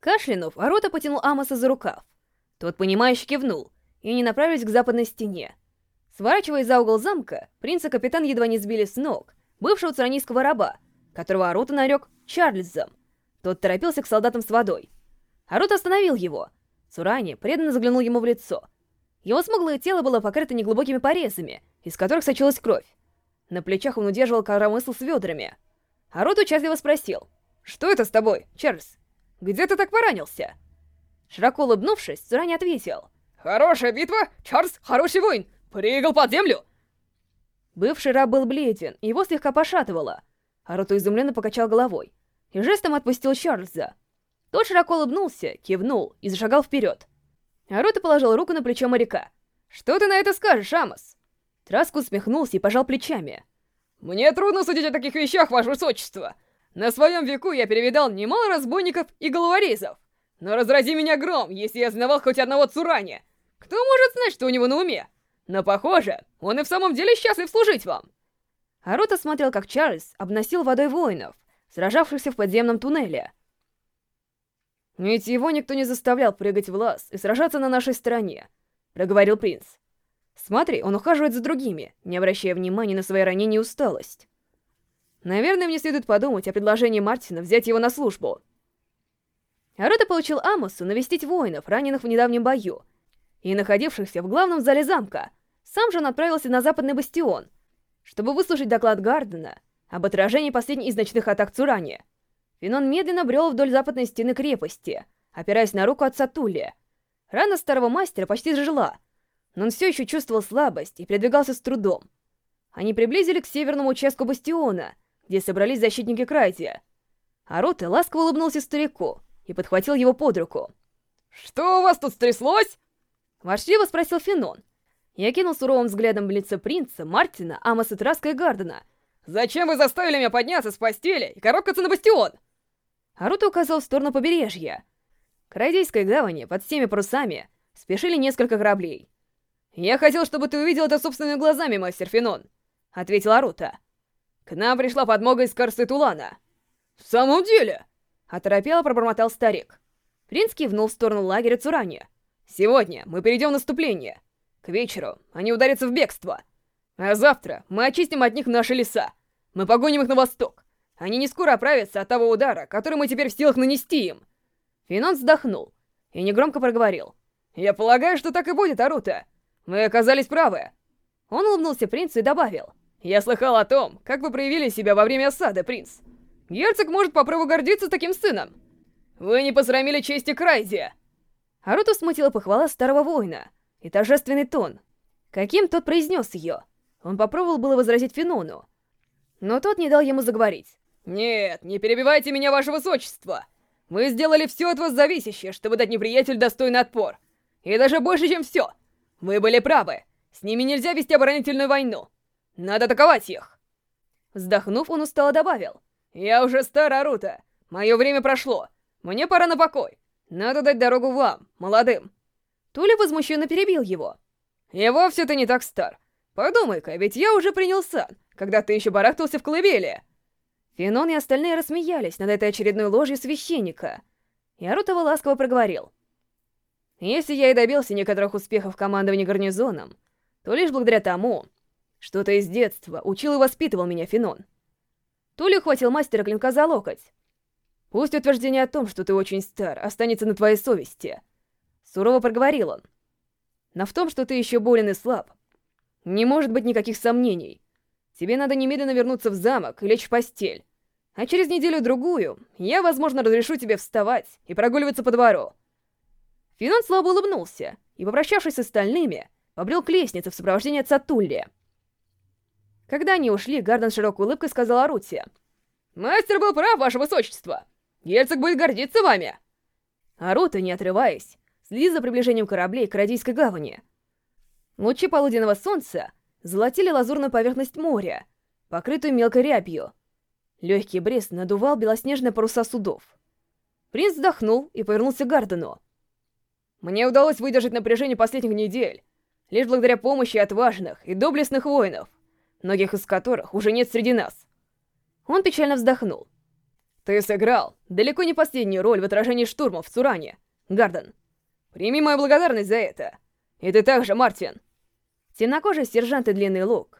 Кашлянув, Арота потянул Амоса за рукав. Тот, понимающе кивнул, и они направились к западной стене. Сворачивая за угол замка, принц и капитан едва не сбили с ног бывшего царанийского раба, которого Арута нарек Чарльзом. Тот торопился к солдатам с водой. Арут остановил его. Цурани преданно заглянул ему в лицо. Его смуглое тело было покрыто неглубокими порезами, из которых сочилась кровь. На плечах он удерживал коромысл с ведрами. Арут участливо спросил. «Что это с тобой, Чарльз? Где ты так поранился?» Широко улыбнувшись, Цурани ответил. «Хорошая битва, Чарльз, хороший воин! Прыгал под землю!» Бывший раб был бледен, его слегка пошатывало. Аруту изумленно покачал головой и жестом отпустил Чарльза. Тот широко улыбнулся, кивнул и зашагал вперед. Аруто положил руку на плечо моряка. «Что ты на это скажешь, Амос?» Траску усмехнулся и пожал плечами. «Мне трудно судить о таких вещах, ваше высочество. На своем веку я перевидал немало разбойников и головорезов. Но разрази меня гром, если я знавал хоть одного Цурани. Кто может знать, что у него на уме? Но похоже, он и в самом деле счастлив служить вам. Аруто смотрел, как Чарльз обносил водой воинов, сражавшихся в подземном туннеле. «Ведь его никто не заставлял прыгать в лаз и сражаться на нашей стороне», — проговорил принц. «Смотри, он ухаживает за другими, не обращая внимания на свои ранения и усталость. Наверное, мне следует подумать о предложении Мартина взять его на службу». Аруто получил Амосу навестить воинов, раненых в недавнем бою, и находившихся в главном зале замка. Сам же он отправился на западный бастион, чтобы выслушать доклад Гардена об отражении последней из ночных атак Цурани. Финон медленно брел вдоль западной стены крепости, опираясь на руку отца Тули. Рана старого мастера почти зажила, но он все еще чувствовал слабость и передвигался с трудом. Они приблизили к северному участку бастиона, где собрались защитники Крайтия. Арута ласково улыбнулся старику и подхватил его под руку. «Что у вас тут стряслось?» Ворчливо спросил Фенон. Я кинул суровым взглядом в лицо принца, Мартина, Амоса Траска и Гардена. «Зачем вы заставили меня подняться с постели и коробкаться на бастион?» Аруто указал в сторону побережья. К Райдейской гавани под всеми парусами спешили несколько кораблей. «Я хотел, чтобы ты увидел это собственными глазами, мастер Фенон», — ответил Аруто. «К нам пришла подмога из Карсы Тулана». «В самом деле?» — оторопело пробормотал старик. Принц кивнул в сторону лагеря Цурани. Сегодня мы перейдем в наступление. К вечеру они ударятся в бегство. А завтра мы очистим от них наши леса. Мы погоним их на восток. Они не скоро оправятся от того удара, который мы теперь в силах нанести им. Финон вздохнул и негромко проговорил. «Я полагаю, что так и будет, Арута. Мы оказались правы». Он улыбнулся принцу и добавил. «Я слыхал о том, как вы проявили себя во время осады, принц. Герцог может по праву гордиться таким сыном. Вы не посрамили чести Крайзи. Аруту смутила похвала старого воина и торжественный тон. Каким тот произнес ее? Он попробовал было возразить Фенону, но тот не дал ему заговорить. «Нет, не перебивайте меня, ваше высочество! Мы сделали все от вас зависящее, чтобы дать неприятелю достойный отпор. И даже больше, чем все. Вы были правы. С ними нельзя вести оборонительную войну. Надо атаковать их!» Вздохнув, он устало добавил. «Я уже стар, Арута. Мое время прошло. Мне пора на покой. Надо дать дорогу вам, молодым. Туля возмущенно перебил его. И вовсе ты не так стар. Подумай-ка, ведь я уже принял сан, когда ты еще барахтался в колыбели. Фенон и остальные рассмеялись над этой очередной ложью священника. И Арутова ласково проговорил. Если я и добился некоторых успехов в командовании гарнизоном, то лишь благодаря тому, что ты из детства учил и воспитывал меня, Фенон. Туля ухватил мастера клинка за локоть. Пусть утверждение о том, что ты очень стар, останется на твоей совести. Сурово проговорил он. Но в том, что ты еще болен и слаб, не может быть никаких сомнений. Тебе надо немедленно вернуться в замок и лечь в постель. А через неделю-другую я, возможно, разрешу тебе вставать и прогуливаться по двору. Финон слабо улыбнулся и, попрощавшись с остальными, побрел к лестнице в сопровождении отца Тулли. Когда они ушли, Гарден широкой улыбкой сказал Арути. «Мастер был прав, ваше высочество!» Герцог будет гордиться вами!» Арута, не отрываясь, следит за приближением кораблей к Радийской гавани. Лучи полуденного солнца золотили лазурную поверхность моря, покрытую мелкой рябью. Легкий брест надувал белоснежные паруса судов. Принц вздохнул и повернулся к Гардену. «Мне удалось выдержать напряжение последних недель, лишь благодаря помощи отважных и доблестных воинов, многих из которых уже нет среди нас». Он печально вздохнул. Ты сыграл далеко не последнюю роль в отражении штурмов в Цуране, Гарден. Прими мою благодарность за это. И ты также, Мартин. Темнокожий сержант и длинный лук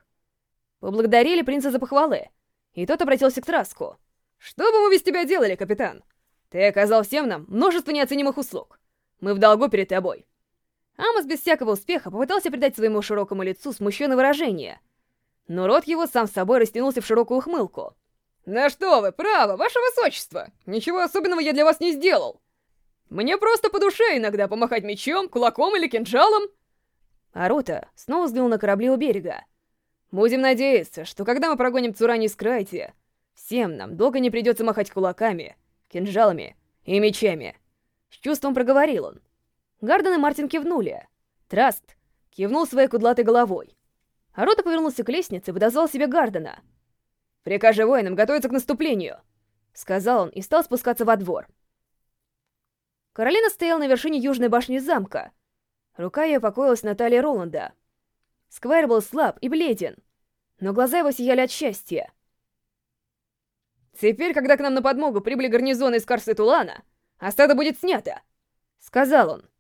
поблагодарили принца за похвалы, и тот обратился к Траску. «Что бы мы без тебя делали, капитан? Ты оказал всем нам множество неоценимых услуг. Мы в долгу перед тобой». Амос без всякого успеха попытался придать своему широкому лицу смущенное выражение, но рот его сам собой растянулся в широкую ухмылку. «Да что вы, право, ваше высочество! Ничего особенного я для вас не сделал! Мне просто по душе иногда помахать мечом, кулаком или кинжалом!» Арута снова взглянул на корабли у берега. «Будем надеяться, что когда мы прогоним Цурани с Крайте, всем нам долго не придется махать кулаками, кинжалами и мечами!» С чувством проговорил он. Гарден и Мартин кивнули. Траст кивнул своей кудлатой головой. Арута повернулся к лестнице и подозвал себе Гардена. «Прикажи воинам готовиться к наступлению!» Сказал он и стал спускаться во двор. Каролина стояла на вершине южной башни замка. Рука ее покоилась на талии Роланда. Сквайр был слаб и бледен, но глаза его сияли от счастья. «Теперь, когда к нам на подмогу прибыли гарнизоны из Карсы Тулана, остаток будет снято!» — сказал он.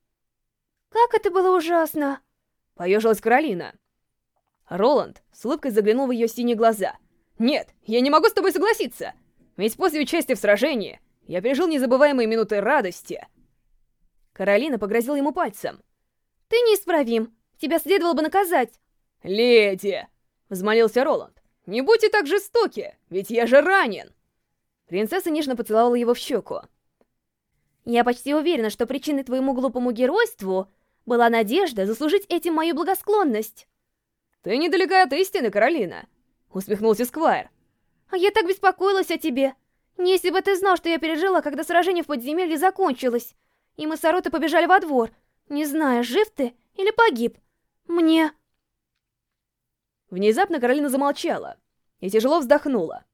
«Как это было ужасно!» — поежилась Каролина. Роланд с улыбкой заглянул в ее синие глаза. «Нет, я не могу с тобой согласиться! Ведь после участия в сражении я пережил незабываемые минуты радости!» Каролина погрозила ему пальцем. «Ты неисправим! Тебя следовало бы наказать!» «Леди!» — взмолился Роланд. «Не будьте так жестоки, ведь я же ранен!» Принцесса нежно поцеловала его в щеку. «Я почти уверена, что причиной твоему глупому геройству была надежда заслужить этим мою благосклонность». «Ты недалека от истины, Каролина», — усмехнулся Сквайр. «А я так беспокоилась о тебе. Если бы ты знал, что я пережила, когда сражение в подземелье закончилось, и мы с Аротой побежали во двор, не зная, жив ты или погиб. Мне...» Внезапно Каролина замолчала и тяжело вздохнула.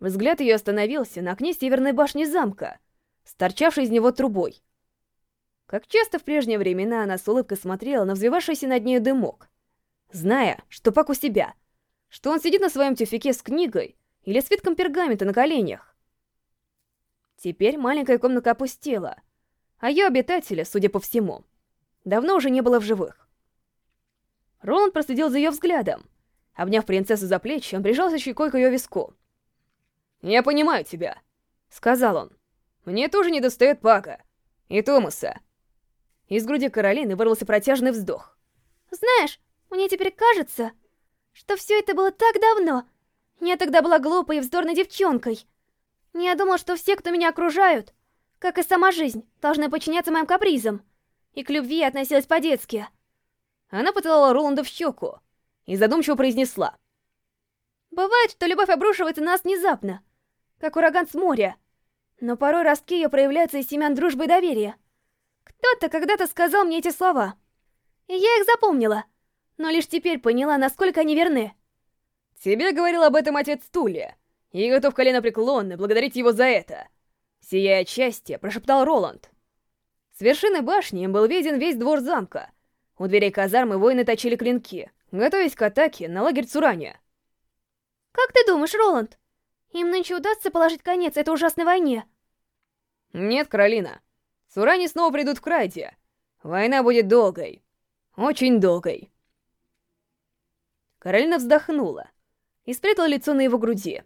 Взгляд ее остановился на окне северной башни замка, сторчавшей из него трубой. Как часто в прежние времена она с улыбкой смотрела на взвивавшийся над нею дымок, зная, что Пак у себя, что он сидит на своем тюфике с книгой или свитком пергамента на коленях. Теперь маленькая комната опустела, а ее обитателя, судя по всему, давно уже не было в живых. Роланд проследил за ее взглядом. Обняв принцессу за плечи, он прижался щекой к ее виску. «Я понимаю тебя», — сказал он. «Мне тоже не достает Пака. И Томаса». Из груди Каролины вырвался протяжный вздох. «Знаешь, мне теперь кажется, что все это было так давно. Я тогда была глупой и вздорной девчонкой. Я думал, что все, кто меня окружают, как и сама жизнь, должны подчиняться моим капризам. И к любви относилась по-детски. Она поцеловала Роланда в щеку и задумчиво произнесла. Бывает, что любовь обрушивается на нас внезапно, как ураган с моря. Но порой ростки ее проявляются из семян дружбы и доверия. Кто-то когда-то сказал мне эти слова. И я их запомнила но лишь теперь поняла, насколько они верны. Тебе говорил об этом отец Тулия, и готов коленопреклонно благодарить его за это. Сияя от счастья, прошептал Роланд. С вершины башни им был виден весь двор замка. У дверей казармы воины точили клинки, готовясь к атаке на лагерь Цурания. «Как ты думаешь, Роланд, им нынче удастся положить конец этой ужасной войне?» «Нет, Каролина. Цурани снова придут в Крайте. Война будет долгой. Очень долгой». Каролина вздохнула и спрятала лицо на его груди.